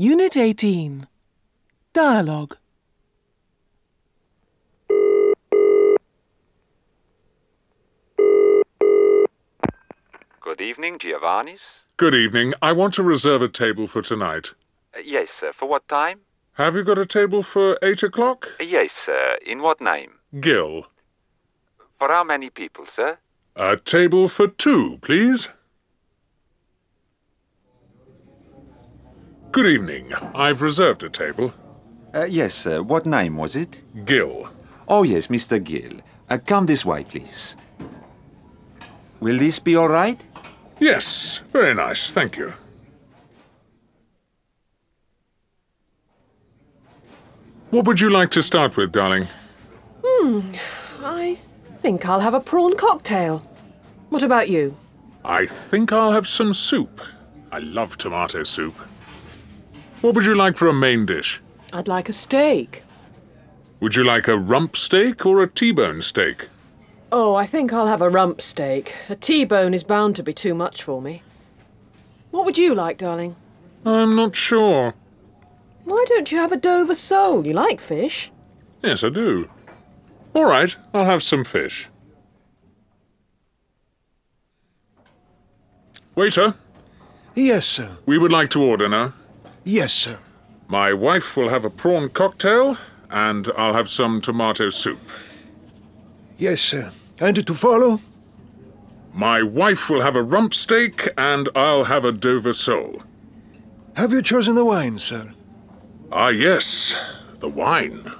Unit 18. Dialogue. Good evening, Giovanni's. Good evening. I want to reserve a table for tonight. Uh, yes, sir. For what time? Have you got a table for eight o'clock? Uh, yes, sir. In what name? Gill. For how many people, sir? A table for two, please. Good evening. I've reserved a table. Uh, yes, sir. What name was it? Gill. Oh, yes, Mr. Gill. Uh, come this way, please. Will this be all right? Yes, very nice, thank you. What would you like to start with, darling? Hmm, I think I'll have a prawn cocktail. What about you? I think I'll have some soup. I love tomato soup. What would you like for a main dish? I'd like a steak. Would you like a rump steak or a T-bone steak? Oh, I think I'll have a rump steak. A T-bone is bound to be too much for me. What would you like, darling? I'm not sure. Why don't you have a Dover sole? You like fish. Yes, I do. All right, I'll have some fish. Waiter, Yes, sir. we would like to order now. Yes, sir. My wife will have a prawn cocktail, and I'll have some tomato soup. Yes, sir. And to follow? My wife will have a rump steak, and I'll have a Dover sole. Have you chosen the wine, sir? Ah, yes, the wine.